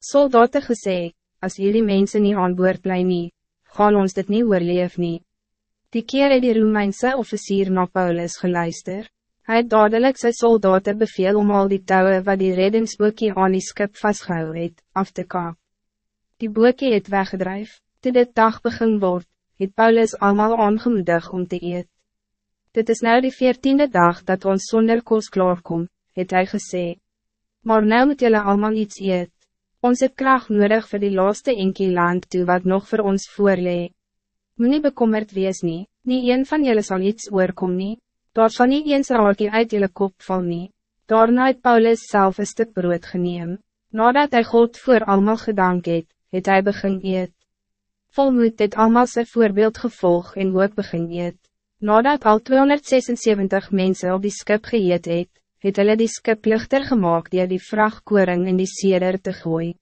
Soldaten gesê, as jullie mensen niet aan boord bly nie, gaan ons dit niet oorleef nie. Die keer het die Romeinse officier na Paulus geluister. Hij het dadelijk sy soldaten beveel om al die touwen wat die reddingsboekie aan die skip vastgehou het, af te kaap. Die boekie het weggedrijf, toe dit dag begin word, het Paulus allemaal aangemoedig om te eet. Dit is nou die veertiende dag dat ons zonder koos klaarkom, het hij gesê. Maar nou moet jullie allemaal iets eet. Ons het kracht nodig voor die laaste enkie land toe wat nog voor ons voorlee. Moet nie bekommerd wees nie, nie een van jullie zal iets oorkom nie, daar sal nie eens raakie uit jullie kop val nie. Daarna het Paulus zelf een stuk brood geneem. Nadat hij God voor allemaal gedank het, het hy begin eet. Volmoed het allemaal sy voorbeeld gevolg en ook begin eet. Nadat al 276 mensen op die skip geëet het, het hulle die skip lichter gemaakt die die vrachtkoring in die seder te gooi.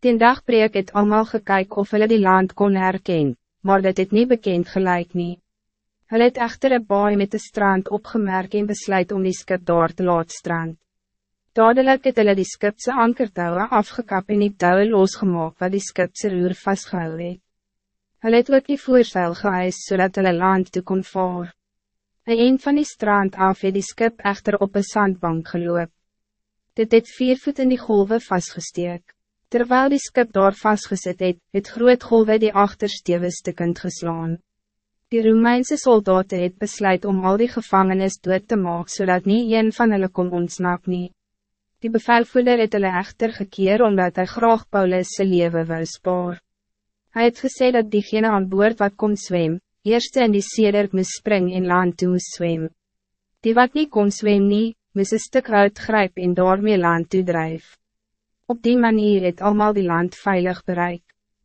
Ten dagbreek het allemaal gekyk of hulle die land kon herken, maar dit het niet bekend gelijk nie. Hulle het echter een baai met de strand opgemerkt en besluit om die skip daar te laat strand. Dadelijk het hulle die skipse ankertouwe afgekap en die touwe losgemaak wat die skipse roer vastgehou het. Hulle het ook die voorzeil gehuis zodat hulle land toe kon vaar. Een een van die strand af het die skip echter op een zandbank geloop. Dit het vier voet in die golven vastgesteek. Terwijl die skip daar vastgezet het, het groot golven die achterstewe stukkend geslaan. Die Romeinse soldaten het besluit om al die gevangenis dood te maak, zodat niet een van hulle kon ontsnap nie. Die bevelvoerder het hulle echter gekeer omdat hij graag Paulus' leven wou spaar. Hij het gesê dat diegene aan boord wat kon zwem, eerste in die seder moes spring en land toe moes zwem. Die wat niet kon zwem nie, moes een stuk uitgryp en daarmee land toe drijf. Op die manier het allemaal die land veilig bereik.